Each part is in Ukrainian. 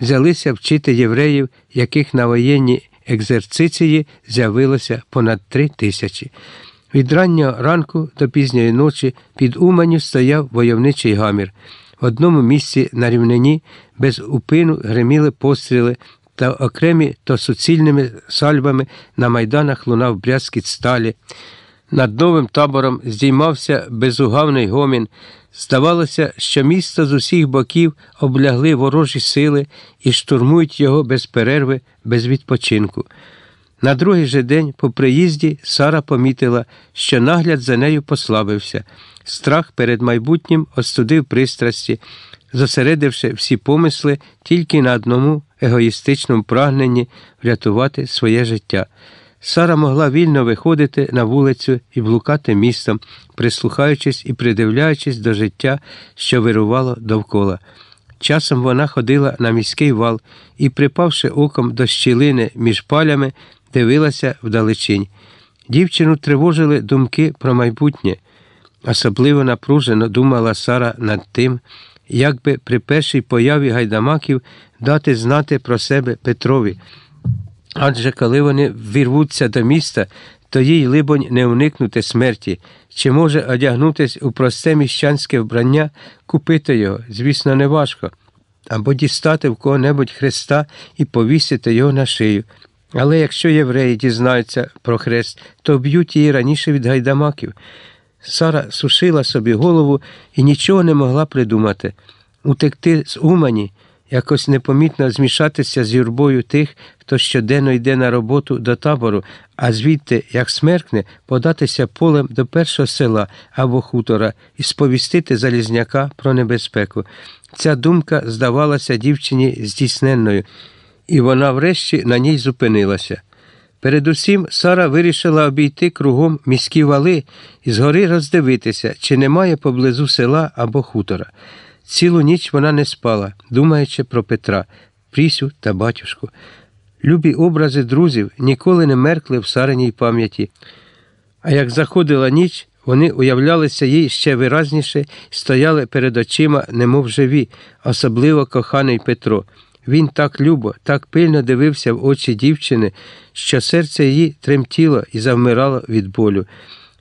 взялися вчити євреїв, яких на воєнній екзерциції з'явилося понад три тисячі. Від раннього ранку до пізньої ночі під Уманю стояв войовничий гамір. В одному місці на рівнині без упину гриміли постріли, та окремі то суцільними сальвами на майданах лунав брязкіт сталі. Над новим табором здіймався безугавний гомін. Здавалося, що місто з усіх боків облягли ворожі сили і штурмують його без перерви, без відпочинку. На другий же день по приїзді Сара помітила, що нагляд за нею послабився. Страх перед майбутнім остудив пристрасті, зосередивши всі помисли тільки на одному егоїстичному прагненні врятувати своє життя. Сара могла вільно виходити на вулицю і блукати містом, прислухаючись і придивляючись до життя, що вирувало довкола. Часом вона ходила на міський вал і, припавши оком до щілини між палями, дивилася вдалечінь. Дівчину тривожили думки про майбутнє. Особливо напружено думала Сара над тим, як би при першій появі гайдамаків дати знати про себе Петрові. Адже коли вони вірвуться до міста, то їй, либонь, не уникнути смерті, чи може одягнутись у просте міщанське вбрання, купити його, звісно, не важко, або дістати в кого-небудь хреста і повісити його на шию. Але якщо євреї дізнаються про хрест, то б'ють її раніше від гайдамаків. Сара сушила собі голову і нічого не могла придумати. Утекти з Умані, якось непомітно змішатися з юрбою тих, хто щоденно йде на роботу до табору, а звідти, як смеркне, податися полем до першого села або хутора і сповістити Залізняка про небезпеку. Ця думка здавалася дівчині здійсненною, і вона врешті на ній зупинилася. Передусім Сара вирішила обійти кругом міські вали і згори роздивитися, чи немає поблизу села або хутора. Цілу ніч вона не спала, думаючи про Петра, Прісю та батюшку. Любі образи друзів ніколи не меркли в Сариній пам'яті. А як заходила ніч, вони уявлялися їй ще виразніше стояли перед очима, немов живі, особливо коханий Петро. Він так любо, так пильно дивився в очі дівчини, що серце її тремтіло і завмирало від болю.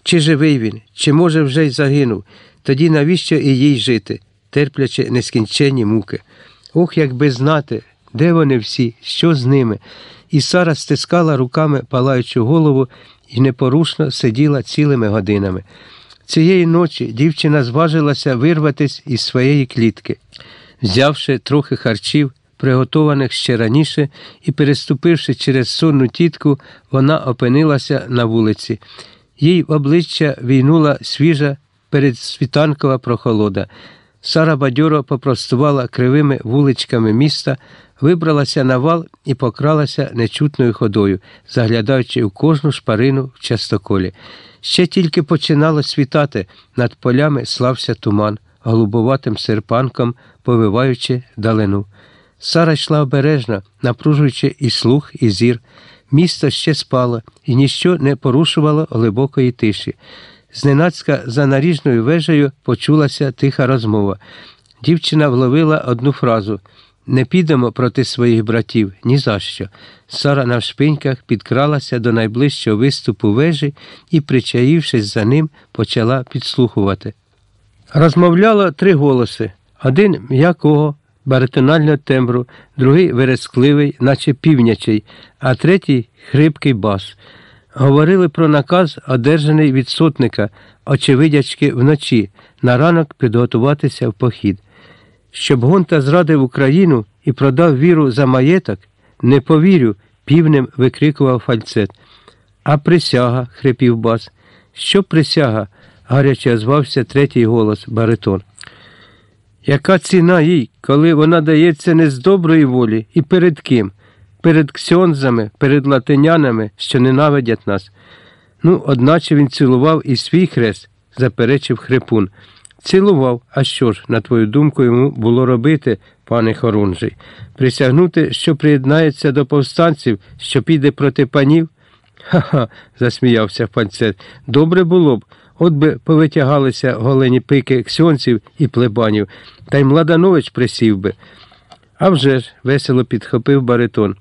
Чи живий він, чи, може, вже й загинув, тоді навіщо і їй жити, терплячи нескінченні муки? Ох, якби знати, де вони всі, що з ними. І Сара стискала руками палаючу голову і непорушно сиділа цілими годинами. Цієї ночі дівчина зважилася вирватися із своєї клітки, взявши трохи харчів приготованих ще раніше, і, переступивши через сонну тітку, вона опинилася на вулиці. Їй в обличчя війнула свіжа передсвітанкова прохолода. Сара бадьоро попростувала кривими вуличками міста, вибралася на вал і покралася нечутною ходою, заглядаючи в кожну шпарину в частоколі. Ще тільки починало світати, над полями слався туман, голубоватим серпанком повиваючи далину. Сара йшла обережно, напружуючи і слух, і зір. Місто ще спало, і ніщо не порушувало глибокої тиші. Зненацька за наріжною вежею почулася тиха розмова. Дівчина вловила одну фразу не підемо проти своїх братів ні за що». Сара на шпиньках підкралася до найближчого виступу вежі і, причаївшись за ним, почала підслухувати. Розмовляло три голоси один м'якого баритонального тембру, другий верескливий, наче півнячий, а третій хрипкий бас. Говорили про наказ, одержаний від сотника, очевидячки вночі, на ранок підготуватися в похід. Щоб Гонта зрадив Україну і продав віру за маєток, не повірю, півнем викрикував фальцет. А присяга, хрипів бас. Що присяга? гаряче озвався третій голос баритон. Яка ціна їй, коли вона дається не з доброї волі і перед ким? Перед ксьонзами, перед латинянами, що ненавидять нас. Ну, одначе він цілував і свій хрест, заперечив хрипун. Цілував, а що ж, на твою думку, йому було робити, пане Хорунжий? Присягнути, що приєднається до повстанців, що піде проти панів? Ха-ха, засміявся панцет. Добре було б. От би повитягалися голені пики ксьонців і плебанів, та й Младанович присів би. А вже ж, весело підхопив баритон.